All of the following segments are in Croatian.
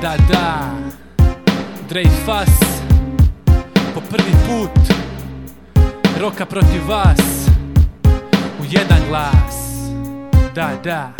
da, da. Drej Fas. Po prvi put. Roka protiv vas. U jedan glas. Da, da.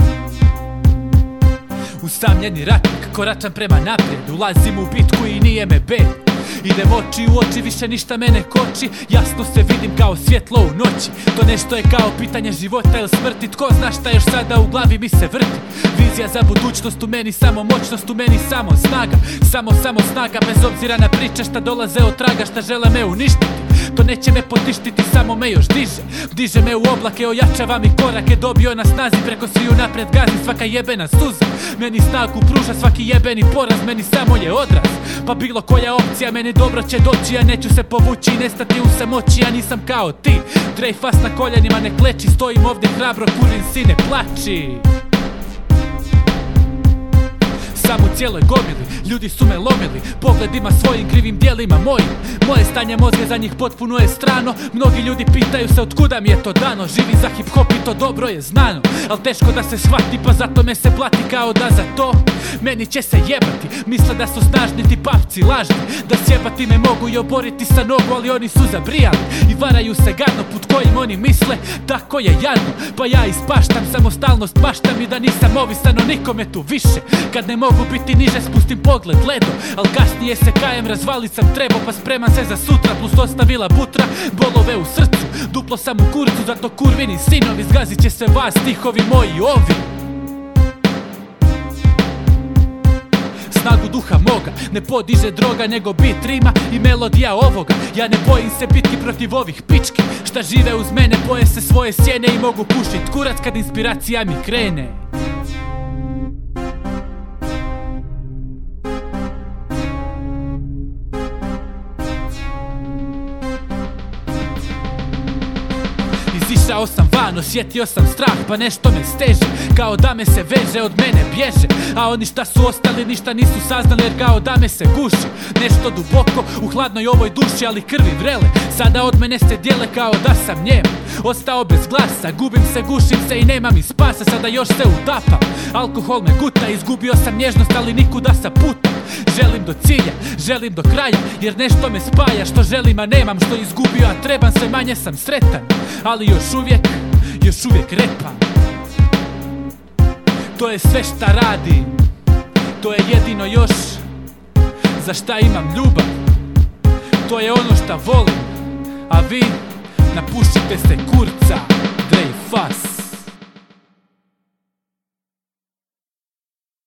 Usamljeni ratnik, koračam prema naprijed. Ulazim u bitku i nije me bed Idem oči u oči, više ništa mene koči. Jasno se vidim kao svjetlo u noći. To nešto je kao pitanje života ili smrti. Tko zna šta još sada u glavi mi se vrti? Vizija za budućnost u meni, samo moćnost u meni, samo snaga. Samo, samo snaga, bez obzira na priče šta dolaze od traga Šta žele me uništiti to neće me potištiti, samo me još diže. Diže me u oblake, ojačava mi korake Dobio na snazi, preko sviju napred gazi Svaka jebena suza, meni snagu pruža Svaki jebeni poraz, meni samo je odraz. Pa bilo koja opcija, meni dobro će doći Ja neću se povući nestati u samoći Ja nisam kao ti, drej fast na koljenima ne kleči Stojim ovdje hrabro, kurin sine, plači sam u cijeloj gomili Ljudi su me lomili. Pogledima svojim krivim dijelima mojim. Moje stanje mozga za njih potpuno je strano. Mnogi ljudi pitaju se od kuda mi je to dano. Živi za hip hop i to dobro je znano. Al teško da se shvati pa zato me se plati kao da za to. Meni će se jebati Misle da su snažni ti papci lažni. Da sjebati me mogu i oboriti sa nogu Ali oni su zabrijali. I varaju se gadno put kojim oni misle Tako je jadno. Pa ja ispaštam samostalnost Maštam i da nisam ovisan o nikome tu više. Kad ne mogu biti niže spustim pogled ledo. Al kasnije se kajem razvalit sam treba Pa spreman se za sutra. Plus ostavila butra Bolove u srcu. Duplo sam u kurcu zato kurvini sinovi Zgazit će se vas stihovi moji ovi. Snagu duha moga Ne podiže droga nego bit rima i melodija ovoga. Ja ne bojim se biti protiv ovih pički. Šta žive uz mene boje se svoje sjene i mogu pušit kurac kad inspiracija mi krene Izišao sam van, osjetio sam strah Pa nešto me steže, kao da me se veže Od mene bježe, a oni šta su ostali Ništa nisu saznali jer kao da me se guši. Nešto duboko u hladnoj ovoj duši Ali krvi vrele, sada od mene se dijele Kao da sam njem, ostao bez glasa Gubim se, gušim se i nema mi spasa. Sada još se utapam, alkohol me guta Izgubio sam nježnost ali nikuda sa puta Želim do cilja, želim do kraja Jer nešto me spaja. Što želim a nemam Što izgubio a trebam sve manje sam sretan. Ali još uvijek, još uvijek repam. To je sve šta radi To je jedino još Za šta imam ljubav. To je ono šta volim. A vi napušite se kurca